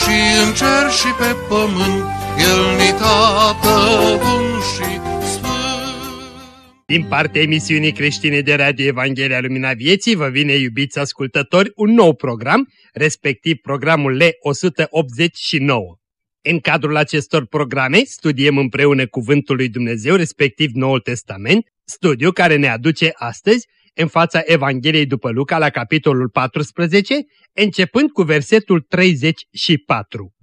și în cer și pe pământ, El ni tată bun și din partea emisiunii creștine de Radio Evanghelia Lumina Vieții vă vine, iubiți ascultători, un nou program, respectiv programul L189. În cadrul acestor programe studiem împreună Cuvântul lui Dumnezeu, respectiv Noul Testament, studiu care ne aduce astăzi în fața Evangheliei după Luca la capitolul 14, începând cu versetul 34.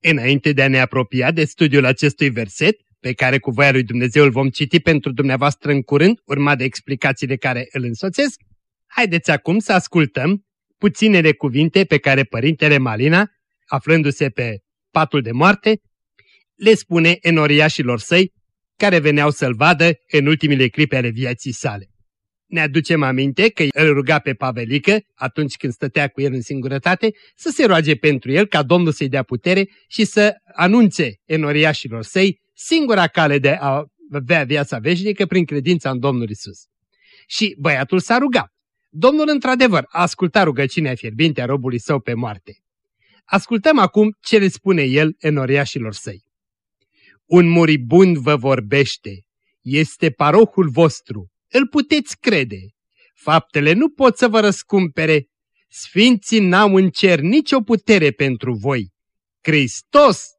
Înainte de a ne apropia de studiul acestui verset, pe care cu voia lui Dumnezeu îl vom citi pentru dumneavoastră în curând, urmat de explicațiile care îl însoțesc, haideți acum să ascultăm puținele cuvinte pe care Părintele Malina, aflându-se pe patul de moarte, le spune enoriașilor săi care veneau să-l vadă în ultimile clipe ale vieții sale. Ne aducem aminte că îl ruga pe Pavelică, atunci când stătea cu el în singurătate, să se roage pentru el ca Domnul să-i dea putere și să anunțe enoriașilor săi singura cale de a avea viața veșnică prin credința în Domnul Isus. Și băiatul s-a rugat. Domnul într-adevăr a ascultat rugăciunea fierbinte a robului său pe moarte. Ascultăm acum ce le spune el enoriașilor săi. Un muribund vă vorbește, este parohul vostru, îl puteți crede. Faptele nu pot să vă răscumpere, sfinții n-au în cer nicio putere pentru voi. Hristos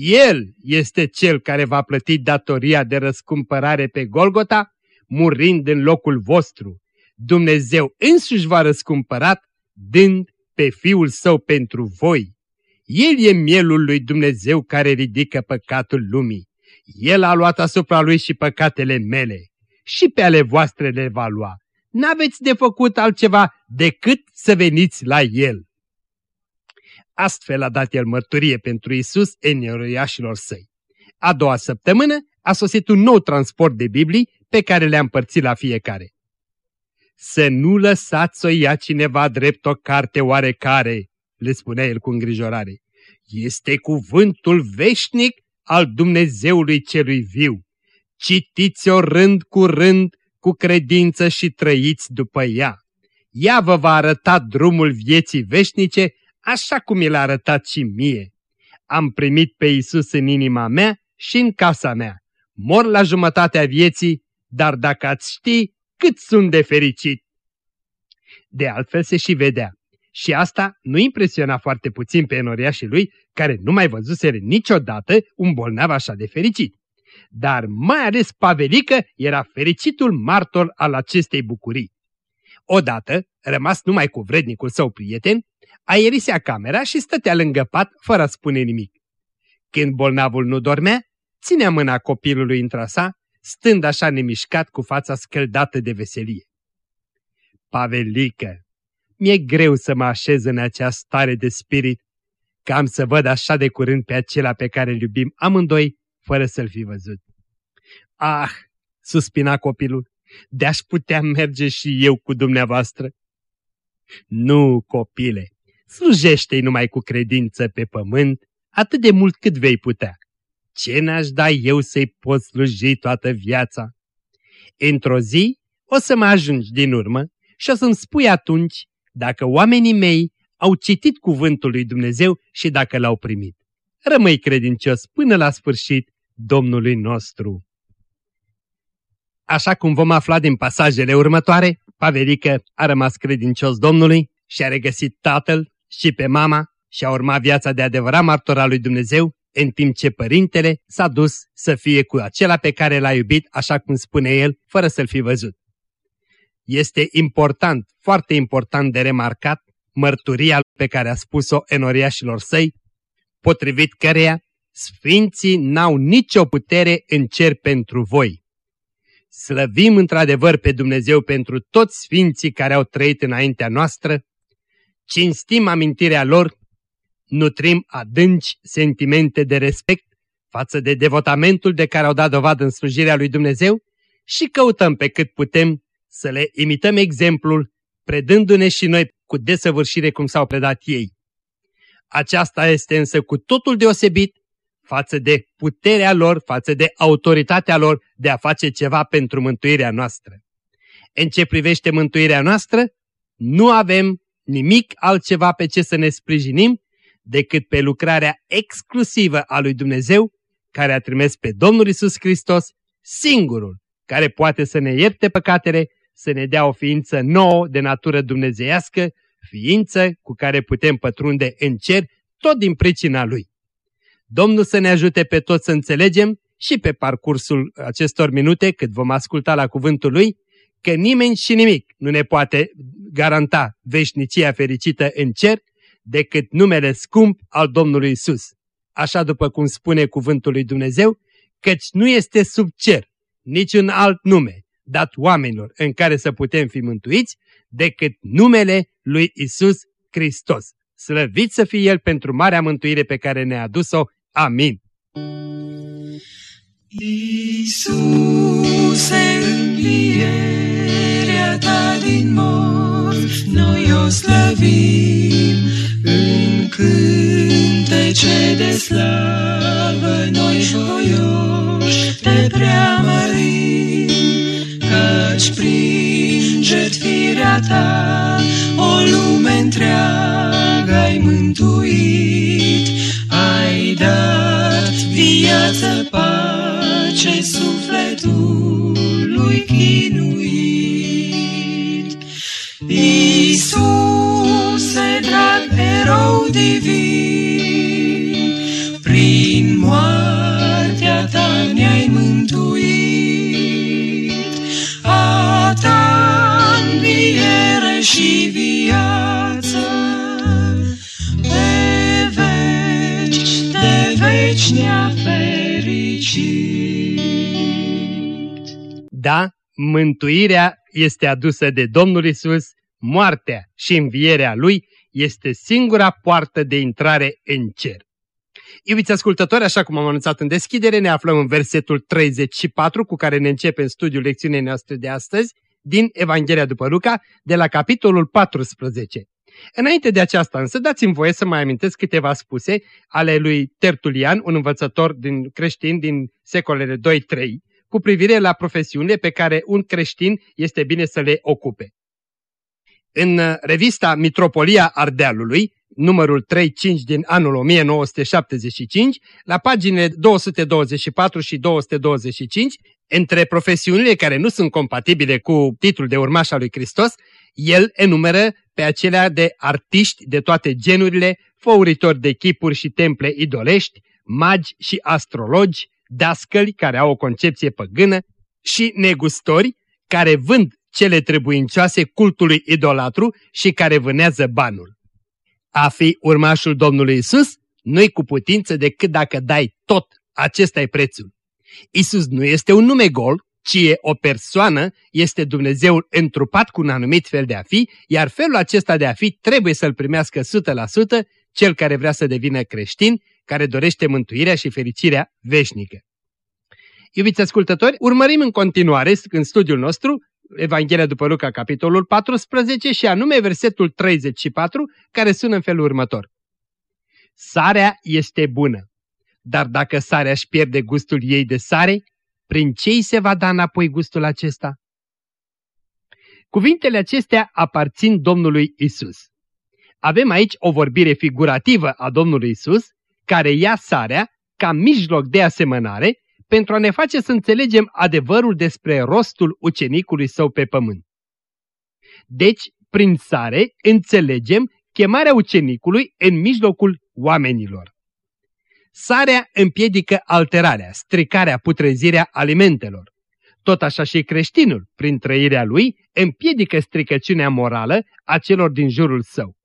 el este cel care va plăti datoria de răscumpărare pe Golgota, murind în locul vostru. Dumnezeu însuși v-a răscumpărat, dând pe Fiul Său pentru voi. El e mielul lui Dumnezeu care ridică păcatul lumii. El a luat asupra lui și păcatele mele. Și pe ale voastre le va lua. N-aveți de făcut altceva decât să veniți la El. Astfel a dat el mărturie pentru Isus enoriașilor săi. A doua săptămână a sosit un nou transport de Biblii pe care le-a împărțit la fiecare. Să nu lăsați să ia cineva drept o carte oarecare, le spunea el cu îngrijorare. Este cuvântul veșnic al Dumnezeului celui viu. Citiți-o rând cu rând, cu credință și trăiți după ea. Ea vă va arăta drumul vieții veșnice așa cum mi l-a arătat și mie. Am primit pe Isus în inima mea și în casa mea. Mor la jumătatea vieții, dar dacă ați ști cât sunt de fericit. De altfel se și vedea. Și asta nu impresiona foarte puțin pe enoriașii lui, care nu mai văzuseră niciodată un bolnav așa de fericit. Dar mai ales Pavelică era fericitul martor al acestei bucurii. Odată, rămas numai cu vrednicul său prieten, aerisea camera și stătea lângă pat fără a spune nimic. Când bolnavul nu dormea, ținea mâna copilului între sa, stând așa nemișcat cu fața scăldată de veselie. Pavelică, mi-e greu să mă așez în acea stare de spirit, că am să văd așa de curând pe acela pe care îl iubim amândoi, fără să-l fi văzut. Ah, suspina copilul, de-aș putea merge și eu cu dumneavoastră. Nu, copile, slujește-i numai cu credință pe pământ, atât de mult cât vei putea. Ce n-aș da eu să-i pot sluji toată viața? Într-o zi o să mă ajungi din urmă și o să-mi spui atunci dacă oamenii mei au citit cuvântul lui Dumnezeu și dacă l-au primit. Rămâi credincios până la sfârșit Domnului nostru. Așa cum vom afla din pasajele următoare, Pavelică a rămas credincios Domnului și a regăsit tatăl și pe mama și a urmat viața de adevărat martor al lui Dumnezeu, în timp ce părintele s-a dus să fie cu acela pe care l-a iubit, așa cum spune el, fără să-l fi văzut. Este important, foarte important de remarcat, mărturia pe care a spus-o enoriașilor săi, potrivit căreia Sfinții n-au nicio putere în cer pentru voi. Slăvim într-adevăr pe Dumnezeu pentru toți sfinții care au trăit înaintea noastră, cinstim amintirea lor, nutrim adânci sentimente de respect față de devotamentul de care au dat dovadă în slujirea lui Dumnezeu și căutăm pe cât putem să le imităm exemplul, predându-ne și noi cu desăvârșire cum s-au predat ei. Aceasta este însă cu totul deosebit față de puterea lor, față de autoritatea lor de a face ceva pentru mântuirea noastră. În ce privește mântuirea noastră, nu avem nimic altceva pe ce să ne sprijinim decât pe lucrarea exclusivă a lui Dumnezeu, care a trimis pe Domnul Isus Hristos, singurul care poate să ne ierte păcatele, să ne dea o ființă nouă de natură dumnezeiască, ființă cu care putem pătrunde în cer tot din pricina Lui. Domnul să ne ajute pe toți să înțelegem și pe parcursul acestor minute, cât vom asculta la cuvântul Lui, că nimeni și nimic nu ne poate garanta veșnicia fericită în cer decât numele scump al Domnului Isus. Așa după cum spune cuvântul lui Dumnezeu, căci nu este sub cer niciun alt nume dat oamenilor în care să putem fi mântuiți decât numele lui Isus Hristos. Slăvit să fie El pentru marea mântuire pe care ne-a adus-o. Amin. Iisuse, învierea ta din morți, noi o slăvim în cântece de slavă, noi voioși te preamărim, căci prin jertfirea ta o lume întreagă ai mântuit, ai dat viață pace sufletului chinuit. Iisuse, drag erou divin, prin moartea ta ne-ai mântuit, a ta înviere și viață, pe veci, de veci ne-a Da, mântuirea este adusă de Domnul Isus, moartea și învierea Lui este singura poartă de intrare în cer. Iubiți ascultători, așa cum am anunțat în deschidere, ne aflăm în versetul 34 cu care ne începem studiul lecțiunii noastre de astăzi din Evanghelia după Luca, de la capitolul 14. Înainte de aceasta însă, dați-mi voie să mai amintesc câteva spuse ale lui Tertulian, un învățător din creștin din secolele 2-3, cu privire la profesiunile pe care un creștin este bine să le ocupe. În revista Mitropolia Ardealului, numărul 3-5 din anul 1975, la paginile 224 și 225, între profesiunile care nu sunt compatibile cu titlul de urmaș al lui Hristos, el enumeră pe acelea de artiști de toate genurile, făuritori de chipuri și temple idolești, magi și astrologi, dascăli care au o concepție păgână și negustori care vând cele trebuincioase cultului idolatru și care vânează banul. A fi urmașul Domnului Isus nu-i cu putință decât dacă dai tot, acesta e prețul. Isus nu este un nume gol, ci e o persoană, este Dumnezeul întrupat cu un anumit fel de a fi, iar felul acesta de a fi trebuie să-l primească 100% cel care vrea să devină creștin, care dorește mântuirea și fericirea veșnică. Iubiți ascultători, urmărim în continuare în studiul nostru Evanghelia după Luca, capitolul 14 și anume versetul 34, care sună în felul următor. Sarea este bună, dar dacă sarea își pierde gustul ei de sare, prin ce îi se va da înapoi gustul acesta? Cuvintele acestea aparțin Domnului Isus. Avem aici o vorbire figurativă a Domnului Isus, care ia sarea ca mijloc de asemănare pentru a ne face să înțelegem adevărul despre rostul ucenicului său pe pământ. Deci, prin sare, înțelegem chemarea ucenicului în mijlocul oamenilor. Sarea împiedică alterarea, stricarea, putrezirea alimentelor. Tot așa și creștinul, prin trăirea lui, împiedică stricăciunea morală a celor din jurul său.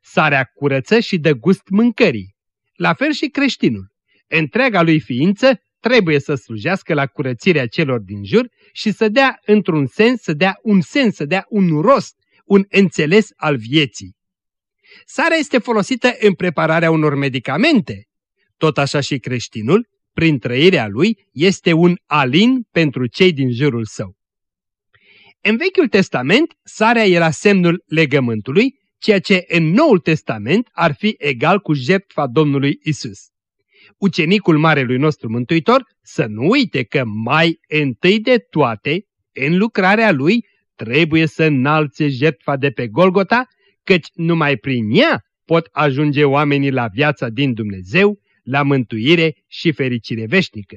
Sarea curăță și dă gust mâncării. La fel și creștinul. Întreaga lui ființă trebuie să slujească la curățirea celor din jur și să dea într-un sens, să dea un sens, să dea un rost, un înțeles al vieții. Sarea este folosită în prepararea unor medicamente. Tot așa și creștinul, prin trăirea lui, este un alin pentru cei din jurul său. În Vechiul Testament, sarea era semnul legământului, ceea ce în Noul Testament ar fi egal cu jertfa Domnului Isus. Ucenicul Marelui nostru Mântuitor să nu uite că mai întâi de toate, în lucrarea lui, trebuie să înalțe jertfa de pe Golgota, căci numai prin ea pot ajunge oamenii la viața din Dumnezeu, la mântuire și fericire veșnică.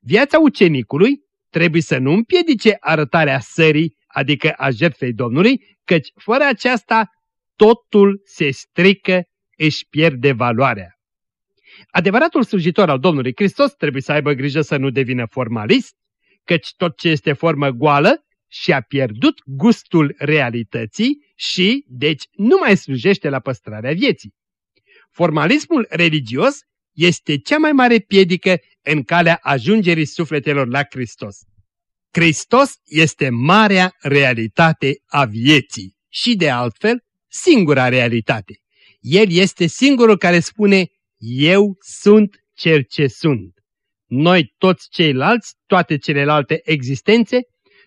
Viața ucenicului trebuie să nu împiedice arătarea sării, adică a jertfei Domnului, căci fără aceasta totul se strică, își pierde valoarea. Adevăratul slujitor al Domnului Hristos trebuie să aibă grijă să nu devină formalist, căci tot ce este formă goală și-a pierdut gustul realității și, deci, nu mai slujește la păstrarea vieții. Formalismul religios este cea mai mare piedică în calea ajungerii sufletelor la Hristos. Hristos este marea realitate a vieții și, de altfel, singura realitate. El este singurul care spune, eu sunt cel ce sunt. Noi toți ceilalți, toate celelalte existențe,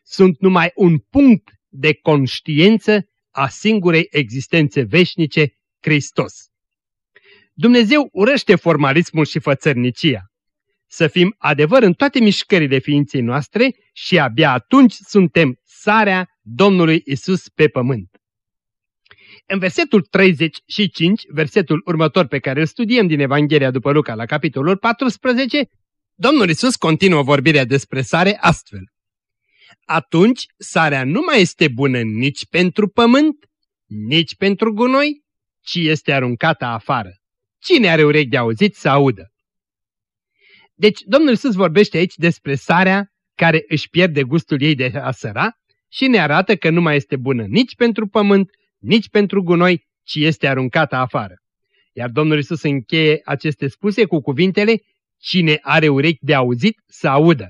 sunt numai un punct de conștiință a singurei existențe veșnice, Hristos. Dumnezeu urăște formalismul și fățărnicia. Să fim adevăr în toate mișcările ființei noastre și abia atunci suntem sarea Domnului Isus pe pământ. În versetul 35, versetul următor pe care îl studiem din Evanghelia după Luca la capitolul 14, Domnul Isus continuă vorbirea despre sare astfel. Atunci sarea nu mai este bună nici pentru pământ, nici pentru gunoi, ci este aruncată afară. Cine are urechi de auzit să audă? Deci Domnul Iisus vorbește aici despre sarea care își pierde gustul ei de a săra și ne arată că nu mai este bună nici pentru pământ, nici pentru gunoi, ci este aruncată afară. Iar Domnul Iisus încheie aceste spuse cu cuvintele, cine are urechi de auzit să audă.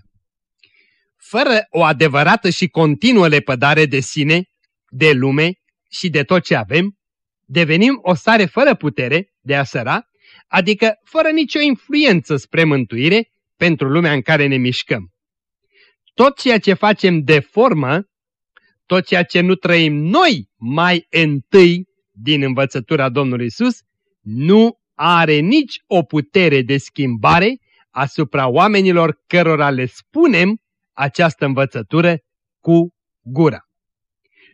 Fără o adevărată și continuă lepădare de sine, de lume și de tot ce avem, devenim o sare fără putere de a săra, adică fără nicio influență spre mântuire pentru lumea în care ne mișcăm. Tot ceea ce facem de formă, tot ceea ce nu trăim noi mai întâi din învățătura Domnului Isus, nu are nici o putere de schimbare asupra oamenilor cărora le spunem această învățătură cu gura.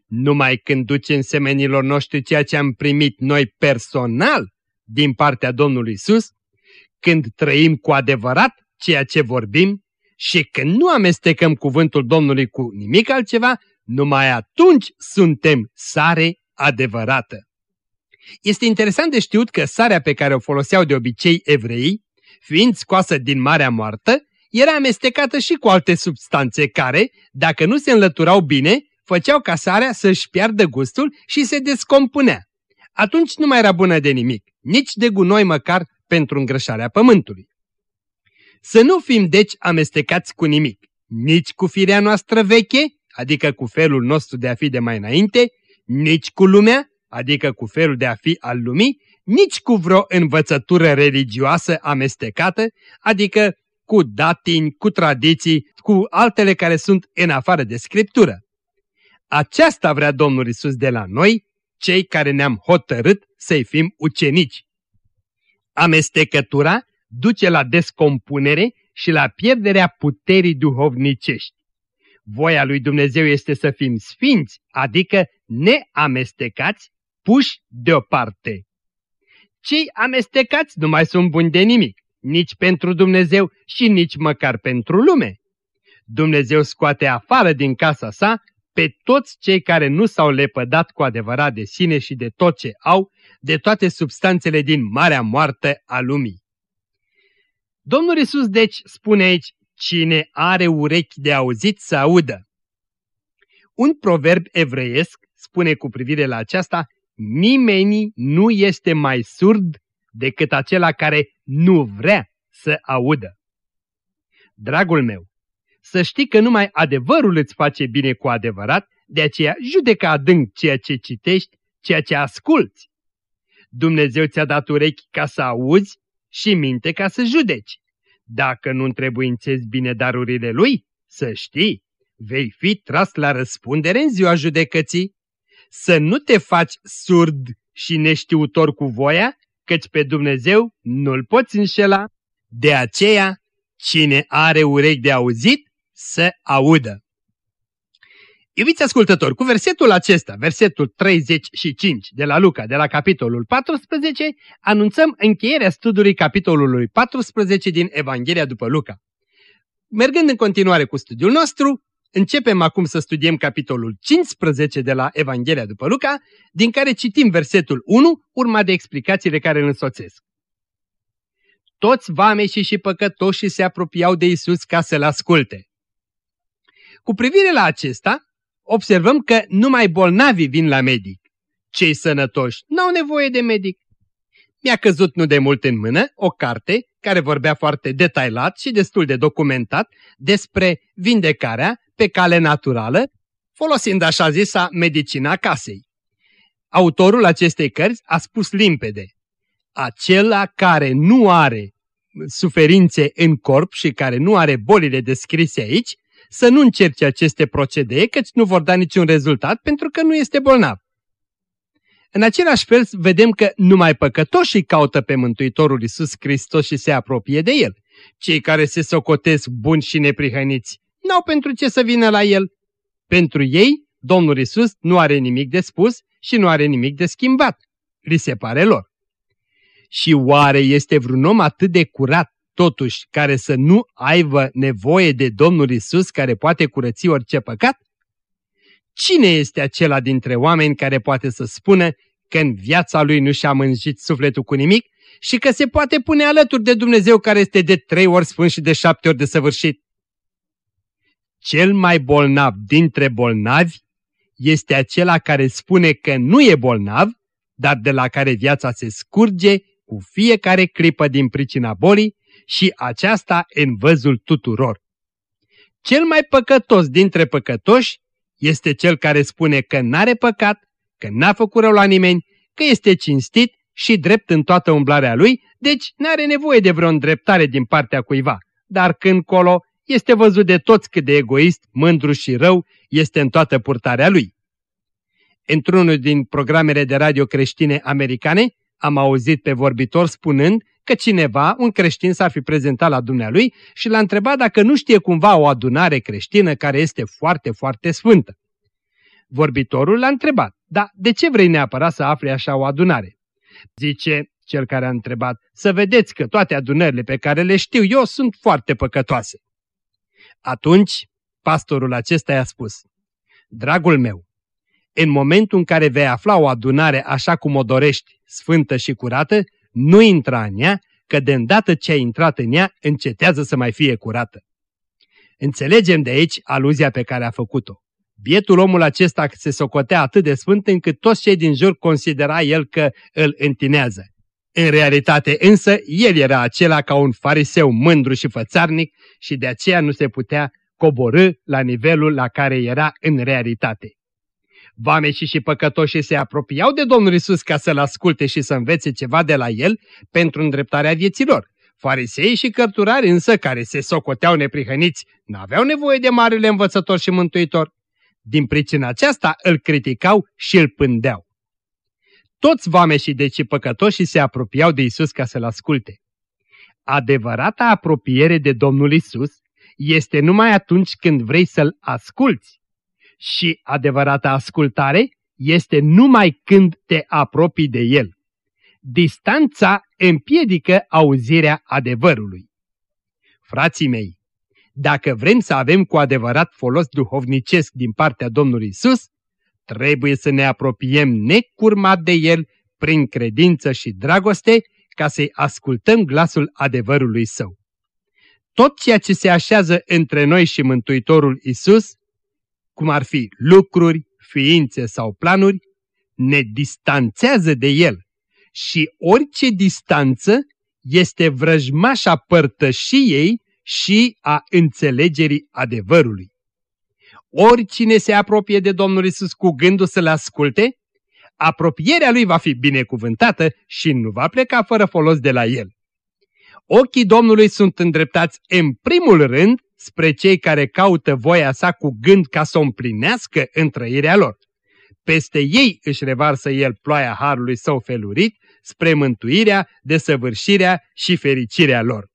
Numai când ducem semenilor noștri ceea ce am primit noi personal din partea Domnului Isus, când trăim cu adevărat ceea ce vorbim și când nu amestecăm cuvântul Domnului cu nimic altceva, numai atunci suntem sare adevărată. Este interesant de știut că sarea pe care o foloseau de obicei evreii, fiind scoasă din Marea Moartă, era amestecată și cu alte substanțe care, dacă nu se înlăturau bine, făceau ca sarea să-și piardă gustul și se descompunea. Atunci nu mai era bună de nimic, nici de gunoi măcar pentru îngrășarea pământului. Să nu fim deci amestecați cu nimic, nici cu firea noastră veche, adică cu felul nostru de a fi de mai înainte, nici cu lumea, adică cu felul de a fi al lumii, nici cu vreo învățătură religioasă amestecată, adică cu datini, cu tradiții, cu altele care sunt în afară de Scriptură. Aceasta vrea Domnul Isus de la noi, cei care ne-am hotărât să-i fim ucenici. Amestecătura duce la descompunere și la pierderea puterii duhovnicești. Voia lui Dumnezeu este să fim sfinți, adică neamestecați, puși deoparte. Cei amestecați nu mai sunt buni de nimic nici pentru Dumnezeu și nici măcar pentru lume. Dumnezeu scoate afară din casa sa pe toți cei care nu s-au lepădat cu adevărat de sine și de tot ce au, de toate substanțele din marea moartă a lumii. Domnul Isus deci spune aici, cine are urechi de auzit să audă. Un proverb evreiesc spune cu privire la aceasta, nimeni nu este mai surd decât acela care nu vrea să audă. Dragul meu, să știi că numai adevărul îți face bine cu adevărat, de aceea judecă adânc ceea ce citești, ceea ce asculți. Dumnezeu ți-a dat urechi ca să auzi și minte ca să judeci. Dacă nu întrebuințezi bine darurile lui, să știi, vei fi tras la răspundere în ziua judecății. Să nu te faci surd și neștiutor cu voia, căci pe Dumnezeu nu-L poți înșela. De aceea, cine are urechi de auzit, să audă. Iubiți ascultători, cu versetul acesta, versetul 35 de la Luca, de la capitolul 14, anunțăm încheierea studiului capitolului 14 din Evanghelia după Luca. Mergând în continuare cu studiul nostru, începem acum să studiem capitolul 15 de la Evanghelia după Luca, din care citim versetul 1, urma de explicațiile care îl însoțesc. Toți vameșii și păcătoșii se apropiau de Isus ca să-L asculte. Cu privire la acesta, observăm că numai bolnavii vin la medic. Cei sănătoși n-au nevoie de medic. Mi-a căzut nu de mult în mână o carte care vorbea foarte detailat și destul de documentat despre vindecarea pe cale naturală, folosind așa zisa medicina casei. Autorul acestei cărți a spus limpede, acela care nu are suferințe în corp și care nu are bolile descrise aici, să nu încerce aceste procedee, căci nu vor da niciun rezultat pentru că nu este bolnav. În același fel vedem că numai păcătoșii caută pe Mântuitorul Iisus Hristos și se apropie de El. Cei care se socotesc buni și neprihăniți n-au pentru ce să vină la El. Pentru ei, Domnul Iisus nu are nimic de spus și nu are nimic de schimbat. Li se pare lor. Și oare este vreun om atât de curat totuși care să nu aibă nevoie de Domnul Isus care poate curăți orice păcat? Cine este acela dintre oameni care poate să spună că în viața lui nu și-a mânjit sufletul cu nimic și că se poate pune alături de Dumnezeu care este de trei ori sfânt și de șapte ori de săvârșit? Cel mai bolnav dintre bolnavi este acela care spune că nu e bolnav, dar de la care viața se scurge cu fiecare clipă din pricina bolii și aceasta în văzul tuturor. Cel mai păcătos dintre păcătoși este cel care spune că n-are păcat, că n-a făcut rău la nimeni, că este cinstit și drept în toată umblarea lui, deci n-are nevoie de vreo îndreptare din partea cuiva. Dar când colo este văzut de toți cât de egoist, mândru și rău este în toată purtarea lui. Într-unul din programele de radio creștine americane, am auzit pe vorbitor spunând că cineva, un creștin, s-ar fi prezentat la dumnealui și l-a întrebat dacă nu știe cumva o adunare creștină care este foarte, foarte sfântă. Vorbitorul l-a întrebat, da, de ce vrei neapărat să afli așa o adunare? Zice cel care a întrebat, să vedeți că toate adunările pe care le știu eu sunt foarte păcătoase. Atunci, pastorul acesta i-a spus, Dragul meu, în momentul în care vei afla o adunare așa cum o dorești, sfântă și curată, nu intra în ea, că de îndată ce ai intrat în ea, încetează să mai fie curată. Înțelegem de aici aluzia pe care a făcut-o. Bietul omul acesta se socotea atât de sfânt încât toți cei din jur considera el că îl întinează. În realitate însă, el era acela ca un fariseu mândru și fățarnic și de aceea nu se putea coborâ la nivelul la care era în realitate. Vameșii și păcătoșii se apropiau de Domnul Isus ca să-L asculte și să învețe ceva de la El pentru îndreptarea vieților. Farisei și cărturari însă, care se socoteau neprihăniți, n-aveau nevoie de marele învățător și mântuitor. Din pricina aceasta îl criticau și îl pândeau. Toți vameșii deci păcătoșii se apropiau de Isus ca să-L asculte. Adevărata apropiere de Domnul Isus este numai atunci când vrei să-L asculți și adevărata ascultare este numai când te apropii de El. Distanța împiedică auzirea adevărului. Frații mei, dacă vrem să avem cu adevărat folos duhovnicesc din partea Domnului Isus, trebuie să ne apropiem necurmat de El prin credință și dragoste ca să-i ascultăm glasul adevărului Său. Tot ceea ce se așează între noi și Mântuitorul Isus cum ar fi lucruri, ființe sau planuri, ne distanțează de el și orice distanță este vrăjmașa părtășiei și a înțelegerii adevărului. Oricine se apropie de Domnul Isus cu gândul să-L asculte, apropierea lui va fi binecuvântată și nu va pleca fără folos de la el. Ochii Domnului sunt îndreptați în primul rând spre cei care caută voia sa cu gând ca să o împlinească în trăirea lor. Peste ei își revarsă el ploaia harului său felurit spre mântuirea, desăvârșirea și fericirea lor.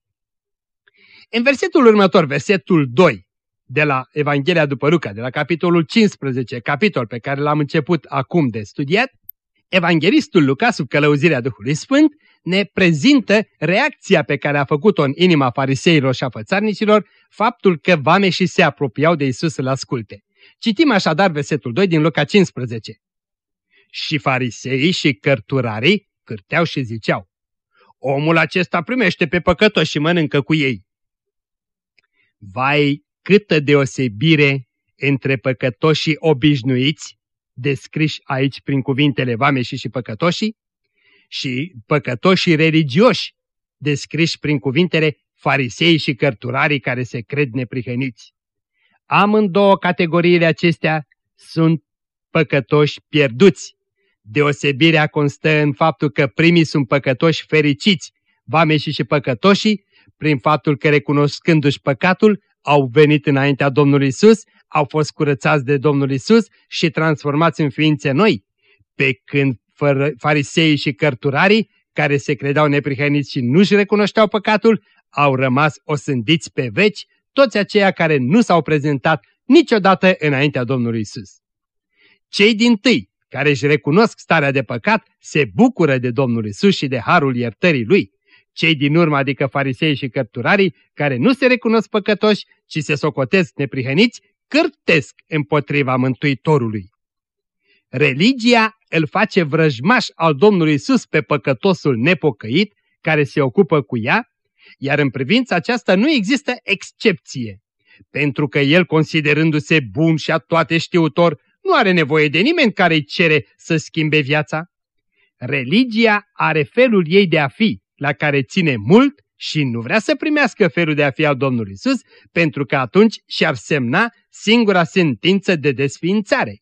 În versetul următor, versetul 2, de la Evanghelia după Luca, de la capitolul 15, capitol pe care l-am început acum de studiat, Evanghelistul Luca, sub călăuzirea Duhului Sfânt, ne prezintă reacția pe care a făcut-o în inima fariseilor și a fățarnicilor, faptul că vame și se apropiau de Isus să-L asculte. Citim așadar versetul 2 din Luca 15. Și fariseii și cărturarii cârteau și ziceau, Omul acesta primește pe păcătoși și mănâncă cu ei. Vai, câtă deosebire între păcătoșii obișnuiți, descriși aici prin cuvintele vameșii și păcătoșii, și păcătoșii religioși, descriși prin cuvintele farisei și cărturarii care se cred neprihăniți. Amândouă categoriile acestea sunt păcătoși pierduți. Deosebirea constă în faptul că primii sunt păcătoși fericiți, vameșii și păcătoșii, prin faptul că recunoscându-și păcatul, au venit înaintea Domnului Isus, au fost curățați de Domnul Isus și transformați în ființe noi, pe când fariseii și cărturarii, care se credeau neprihăniți și nu-și recunoșteau păcatul, au rămas osândiți pe veci, toți aceia care nu s-au prezentat niciodată înaintea Domnului Isus. Cei din tâi, care își recunosc starea de păcat, se bucură de Domnul Isus și de harul iertării Lui. Cei din urmă, adică farisei și cărturarii, care nu se recunosc păcătoși, ci se socotesc neprihăniți, cârtesc împotriva Mântuitorului. Religia îl face vrăjmaș al Domnului Isus pe păcătosul nepocăit care se ocupă cu ea, iar în privința aceasta nu există excepție, pentru că el, considerându-se bun și a toate știutor, nu are nevoie de nimeni care îi cere să schimbe viața. Religia are felul ei de a fi, la care ține mult și nu vrea să primească felul de a fi al Domnului Isus, pentru că atunci și-ar semna singura sentință de desființare.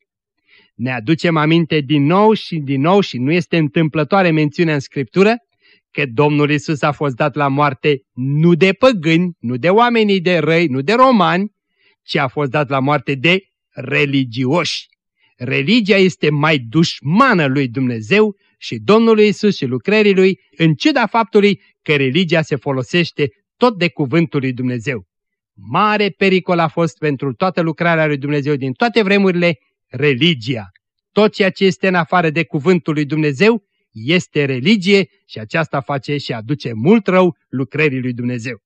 Ne aducem aminte din nou și din nou și nu este întâmplătoare mențiunea în Scriptură că Domnul Isus a fost dat la moarte nu de păgâni, nu de oamenii de răi, nu de romani, ci a fost dat la moarte de religioși. Religia este mai dușmană lui Dumnezeu și Domnului Isus și lucrării lui, în ciuda faptului că religia se folosește tot de cuvântul lui Dumnezeu. Mare pericol a fost pentru toată lucrarea lui Dumnezeu din toate vremurile religia. Tot ceea ce este în afară de cuvântul lui Dumnezeu este religie și aceasta face și aduce mult rău lucrării lui Dumnezeu.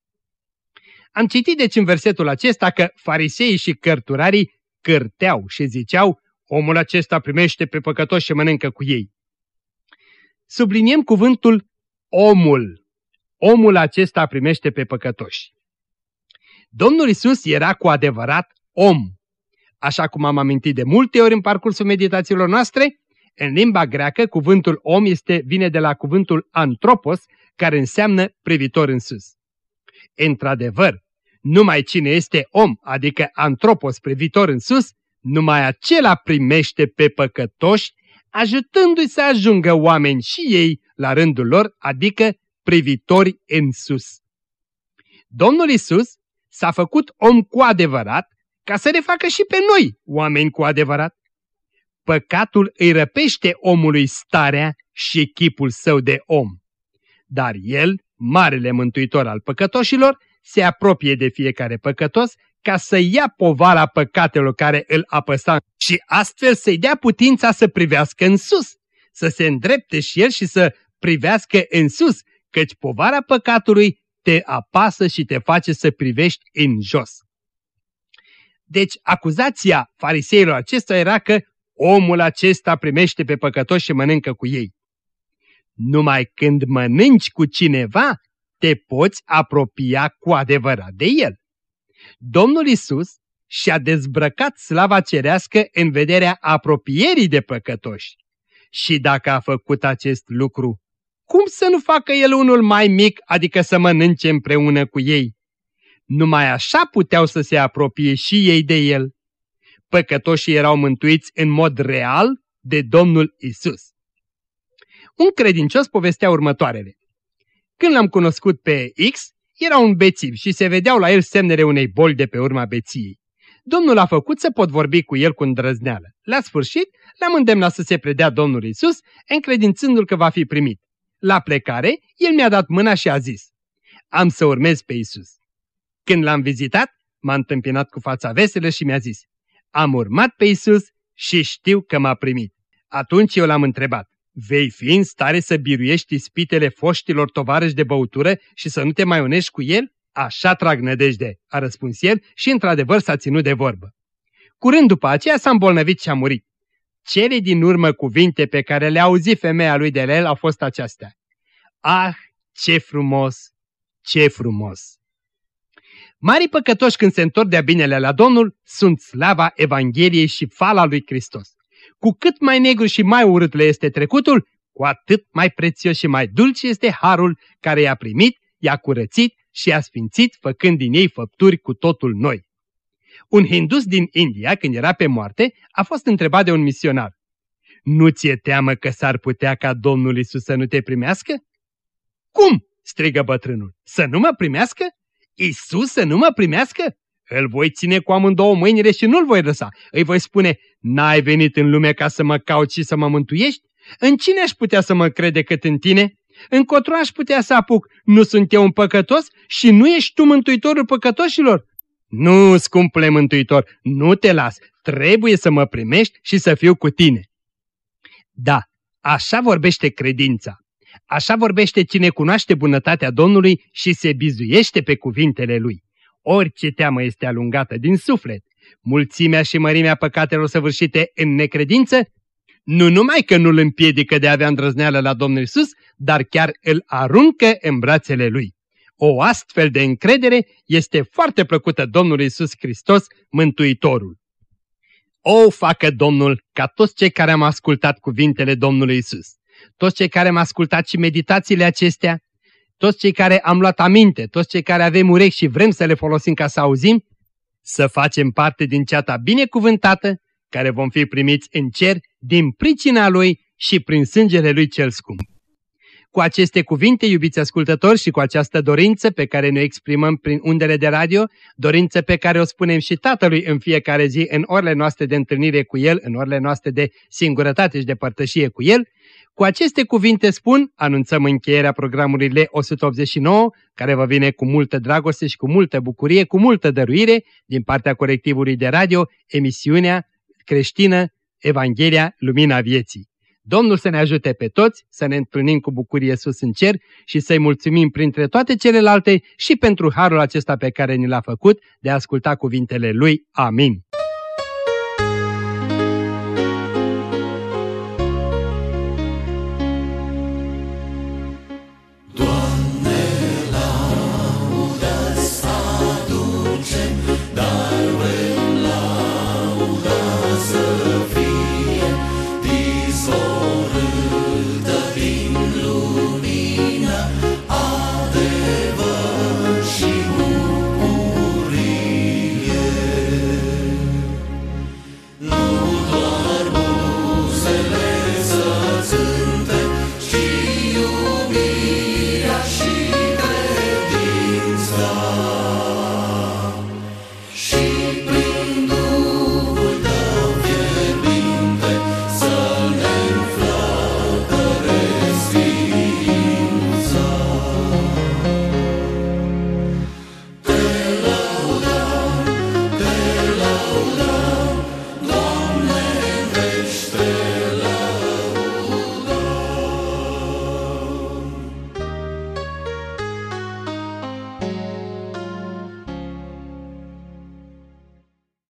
Am citit deci în versetul acesta că fariseii și cărturarii cârteau și ziceau, omul acesta primește pe păcătoși și mănâncă cu ei. Subliniem cuvântul omul. Omul acesta primește pe păcătoși. Domnul Isus era cu adevărat om. Așa cum am amintit de multe ori în parcursul meditațiilor noastre, în limba greacă cuvântul om este, vine de la cuvântul antropos, care înseamnă privitor în sus. Într-adevăr, numai cine este om, adică antropos privitor în sus, numai acela primește pe păcătoși, ajutându-i să ajungă oameni și ei la rândul lor, adică privitori în sus. Domnul Isus s-a făcut om cu adevărat ca să ne facă și pe noi oameni cu adevărat. Păcatul îi răpește omului starea și chipul său de om. Dar el, marele mântuitor al păcătoșilor, se apropie de fiecare păcătos ca să ia povara păcatelor care îl apăsa și astfel să-i dea putința să privească în sus, să se îndrepte și el și să privească în sus, căci povara păcatului te apasă și te face să privești în jos. Deci acuzația fariseilor acesta era că omul acesta primește pe păcătoși și mănâncă cu ei. Numai când mănânci cu cineva, te poți apropia cu adevărat de el. Domnul Isus și-a dezbrăcat slava cerească în vederea apropierii de păcătoși. Și dacă a făcut acest lucru, cum să nu facă el unul mai mic, adică să mănânce împreună cu ei? Numai așa puteau să se apropie și ei de el. Păcătoșii erau mântuiți în mod real de Domnul Isus. Un credincios povestea următoarele. Când l-am cunoscut pe X, era un bețiv și se vedeau la el semnele unei boli de pe urma beției. Domnul a făcut să pot vorbi cu el cu îndrăzneală. La sfârșit, l-am îndemnat să se predea Domnul Isus, încredințându-l că va fi primit. La plecare, el mi-a dat mâna și a zis, am să urmez pe Isus. Când l-am vizitat, m-a întâmpinat cu fața veselă și mi-a zis, am urmat pe Isus și știu că m-a primit. Atunci eu l-am întrebat, vei fi în stare să biruiești spitele foștilor tovarăși de băutură și să nu te mai unești cu el? Așa trag nădejde, a răspuns el și într-adevăr s-a ținut de vorbă. Curând după aceea s-a îmbolnăvit și a murit. Cele din urmă cuvinte pe care le-a auzit femeia lui de la el au fost acestea. Ah, ce frumos, ce frumos! Marii păcătoși când se întorc de binele la Domnul sunt slava Evangheliei și fala lui Hristos. Cu cât mai negru și mai urât le este trecutul, cu atât mai prețios și mai dulce este harul care i-a primit, i-a curățit și i-a sfințit, făcând din ei făpturi cu totul noi. Un hindus din India, când era pe moarte, a fost întrebat de un misionar. Nu ți-e teamă că s-ar putea ca Domnul Isus să nu te primească? Cum? strigă bătrânul. Să nu mă primească? Isus să nu mă primească? Îl voi ține cu amândouă mâinile și nu-l voi lăsa. Îi voi spune, n-ai venit în lume ca să mă cauți și să mă mântuiești? În cine aș putea să mă crede cât în tine? Încotro aș putea să apuc? Nu sunt eu un păcătos și nu ești tu mântuitorul păcătoșilor? Nu, scumpule mântuitor, nu te las. Trebuie să mă primești și să fiu cu tine. Da, așa vorbește credința. Așa vorbește cine cunoaște bunătatea Domnului și se bizuiește pe cuvintele Lui. Orice teamă este alungată din suflet. Mulțimea și mărimea păcatelor săvârșite în necredință, nu numai că nu îl împiedică de a avea îndrăzneală la Domnul Isus, dar chiar îl aruncă în brațele Lui. O astfel de încredere este foarte plăcută Domnului Isus Hristos, Mântuitorul. O, facă Domnul ca toți cei care am ascultat cuvintele Domnului Isus, toți cei care am ascultat și meditațiile acestea, toți cei care am luat aminte, toți cei care avem urechi și vrem să le folosim ca să auzim, să facem parte din ceata binecuvântată, care vom fi primiți în cer din pricina Lui și prin sângele Lui cel scump. Cu aceste cuvinte, iubiți ascultători, și cu această dorință pe care ne exprimăm prin undele de radio, dorință pe care o spunem și Tatălui în fiecare zi, în orele noastre de întâlnire cu El, în orele noastre de singurătate și de părtășie cu El, cu aceste cuvinte spun, anunțăm încheierea programului L189, care vă vine cu multă dragoste și cu multă bucurie, cu multă dăruire din partea colectivului de radio, emisiunea creștină Evanghelia Lumina Vieții. Domnul să ne ajute pe toți să ne întâlnim cu bucurie sus în cer și să-i mulțumim printre toate celelalte și pentru harul acesta pe care ni l-a făcut de a asculta cuvintele Lui. Amin.